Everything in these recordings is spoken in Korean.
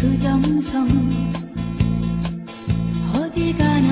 그 정성. 어디 가나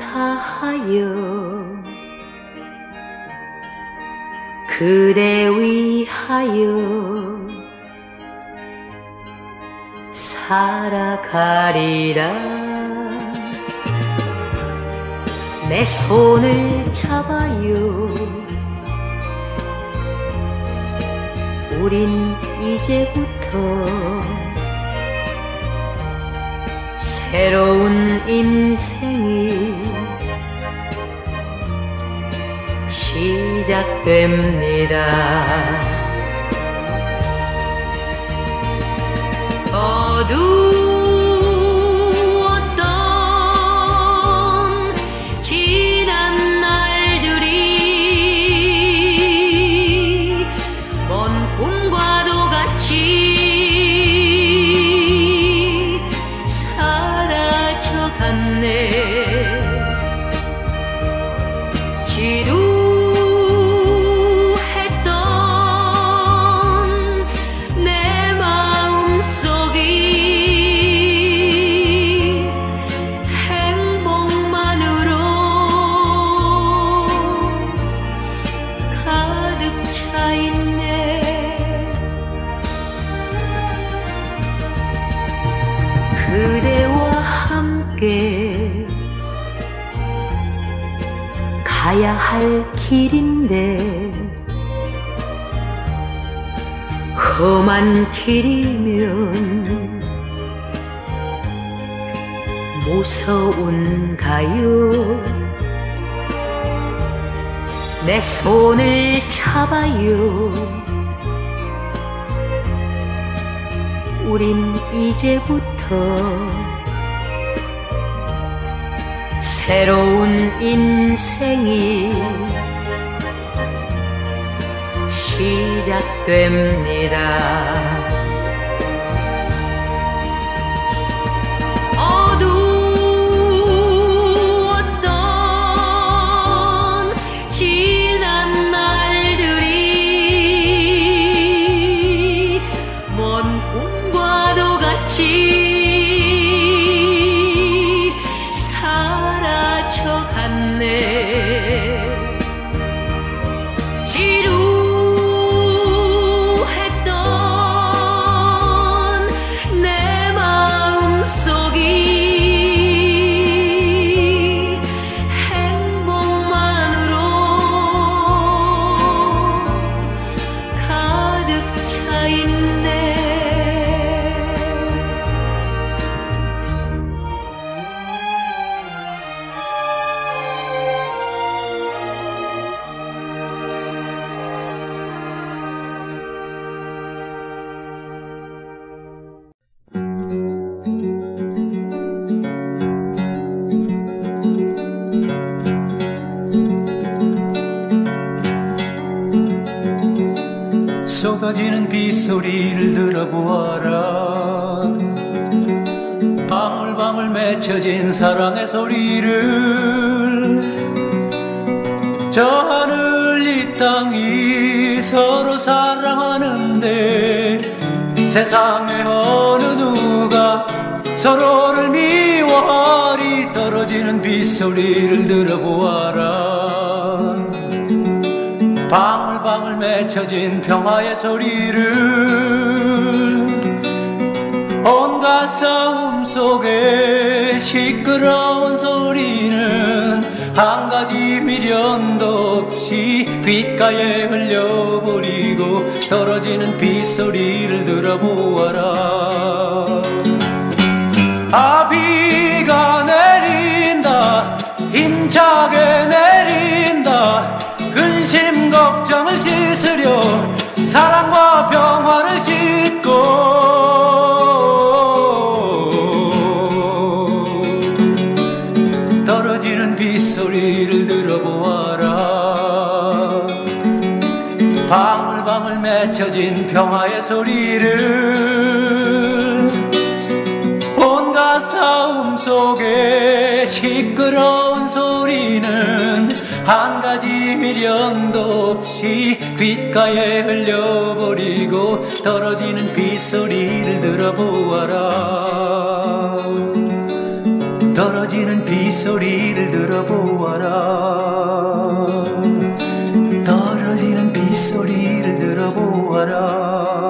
다하여. 그대 위하여 살아가리라. 내 손을 잡아요. 우린 이제부터 새로운 인생이 시작됩니다. 어두 험한 길이면 무서운가요? 내 손을 잡아요. 우린 이제부터 새로운 인생이 시작됩니다. 지난 날들이 먼 꿈과도 같이 쏟아지는 빗소리를 들어보아라. 방울방울 맺혀진 사랑의 소리를 저 하늘 이 땅이 서로 사랑하는데 세상에 어느 누가 서로를 미워하리 떨어지는 빗소리를 들어보아라. 방 맺혀진 평화의 소리를 온갖 싸움 속에 시끄러운 소리는 한 가지 미련도 없이 귓가에 흘려버리고 떨어지는 빗소리를 들어보아라. 아 비가 내린다 힘차게 내린다 근심 걱 씻으려 사랑과 평화를 싣고. 떨어지는 빗소리를 들어보아라. 방울방울 맺혀진 평화의 소리를. 온갖 싸움 속에 시끄러운 소리는 한 가지 미련도 없이 귓가에 흘려버리고 떨어지는 빗소리를 들어보아라. 떨어지는 빗소리를 들어보아라. 떨어지는 빗소리를 들어보아라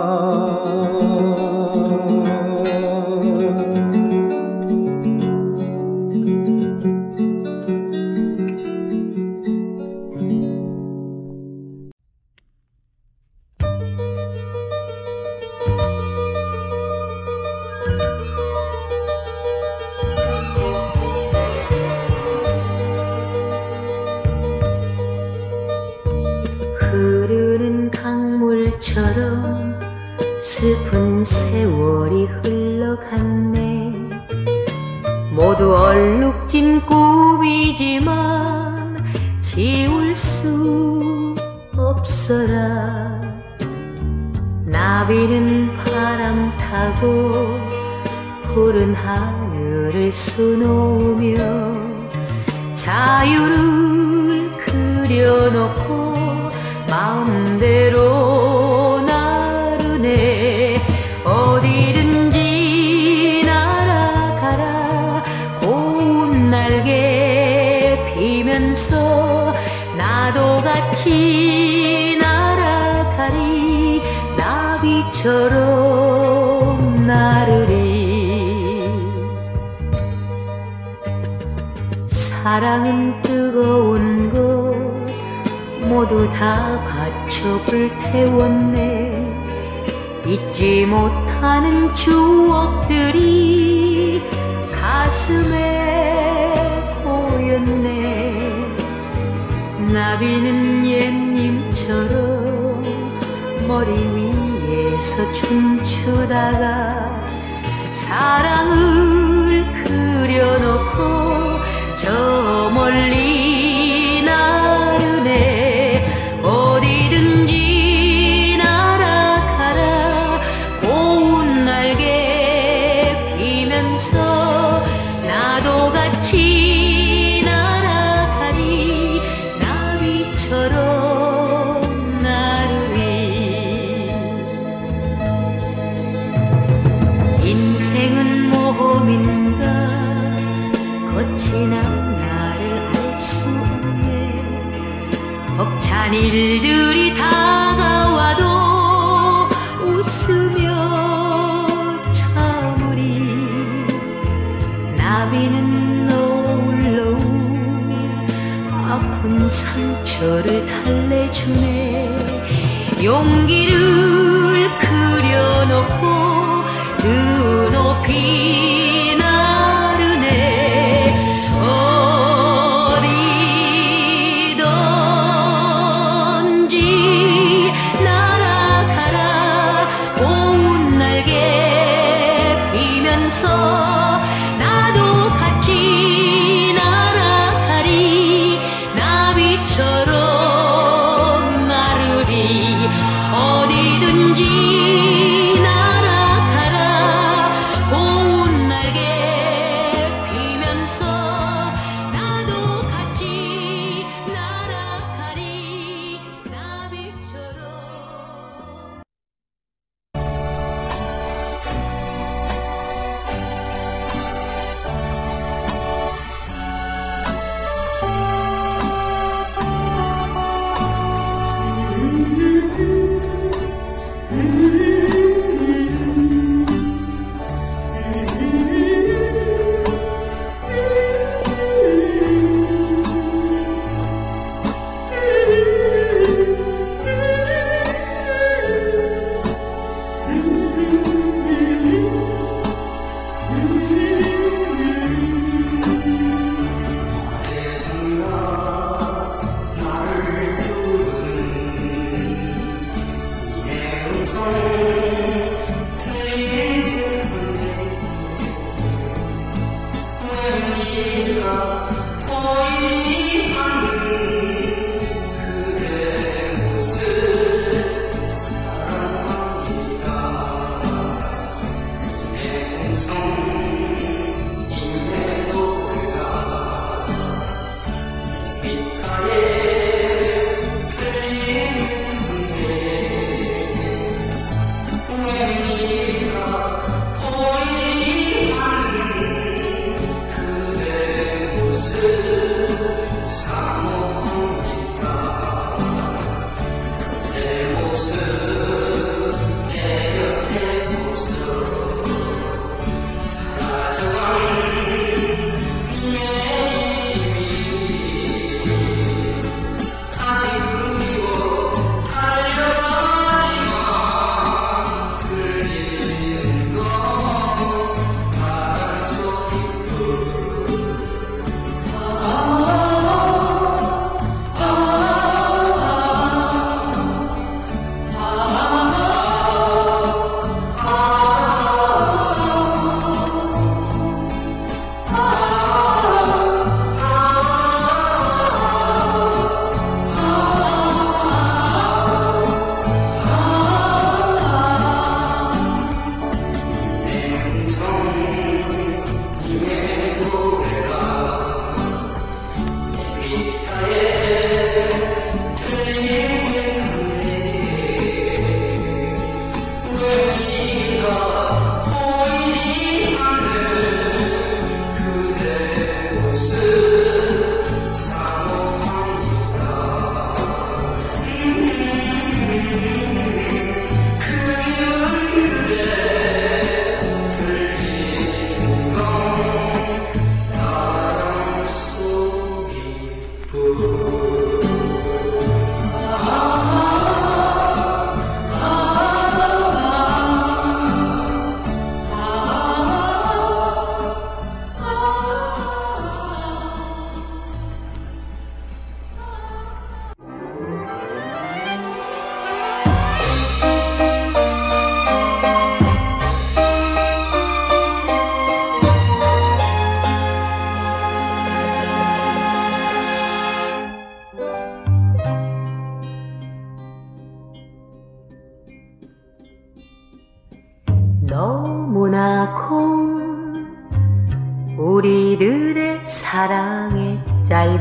흐르는 강물처럼 슬픈 세월이 흘러갔네. 모두 얼룩진 꿈이지만 지울 수 없어라. 나비는 바람 타고 푸른 하늘을 수놓으며 자유를 그려놓고 마음대로 나르네 어디든지 날아가라. 고운 날개 피면서 나도 같이 날아가리. 나비처럼 나르리. 사랑은 뜨거운 것 모두 다 바쳐 불 태웠네. 잊지 못하는 추억들이 가슴에 고였네. 나비는 옛님처럼 머리 위에서 춤추다가 사랑을 그려놓고 저 멀리 상처를 달래주네. 용기를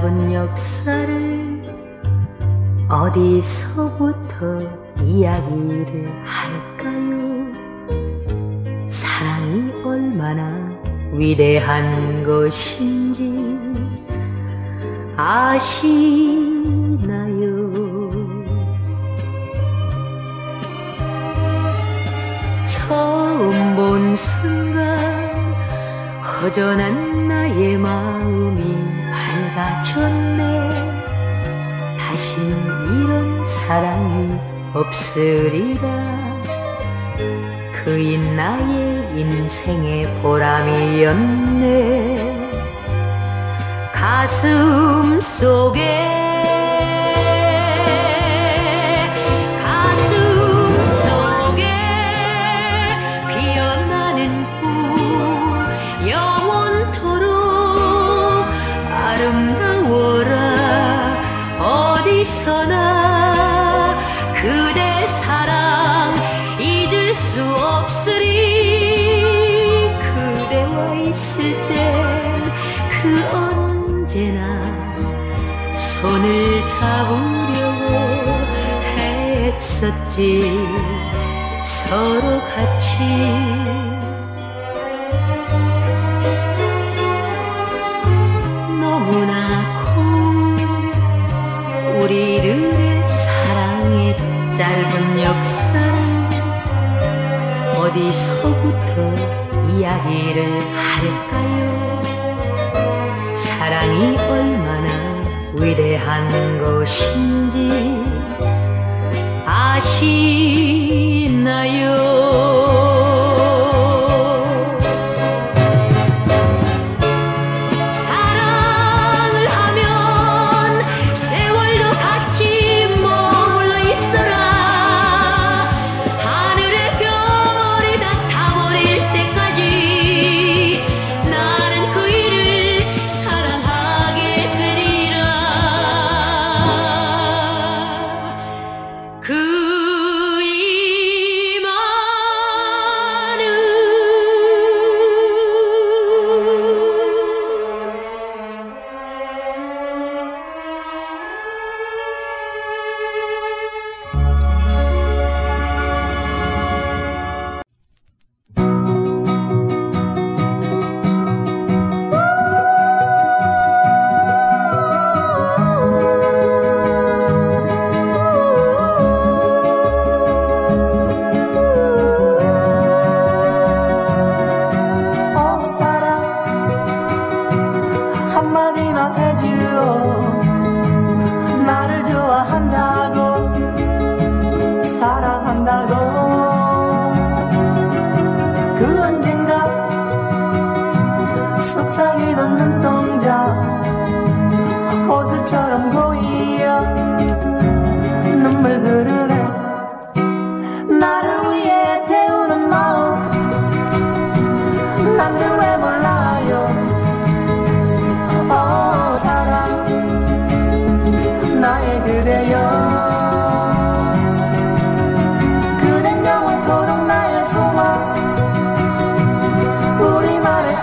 짧은 역사를 어디서부터 이야기를 할까요? 사랑이 얼마나 위대한 것인지 아시나요? 처음 본 순간 허전한 나의 마음 사랑이 없으리라. 그인 나의 인생의 보람이었네. 가슴 속에 손을 잡으려고 했었지. 서로 같이. 너무나 고 우리들의 사랑의 짧은 역사를 어디서부터 이야기를 할까요? 사랑이 위대한 것인지 아시나요?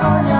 우리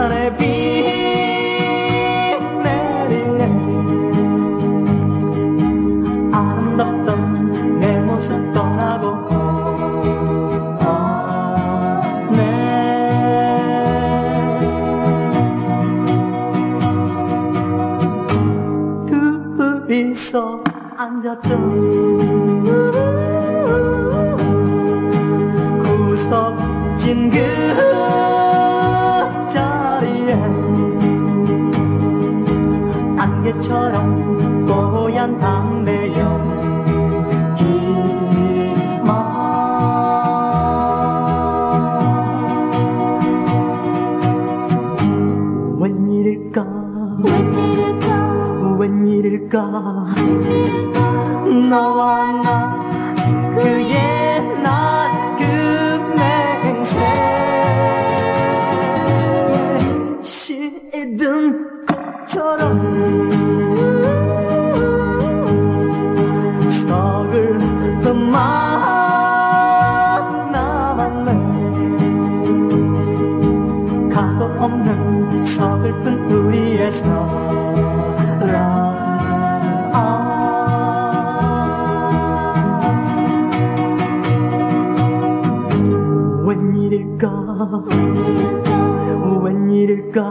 하늘 내리네. 아름답던 내 모습 떠나고 두 있어 앉았던 일일까? 너와 나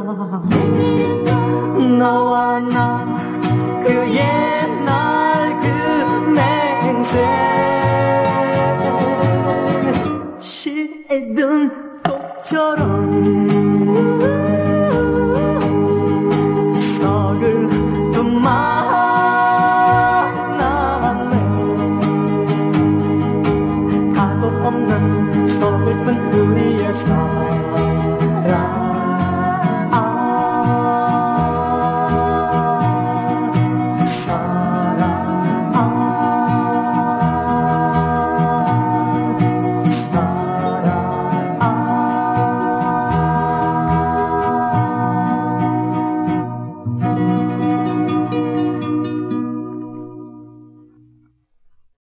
웬일일까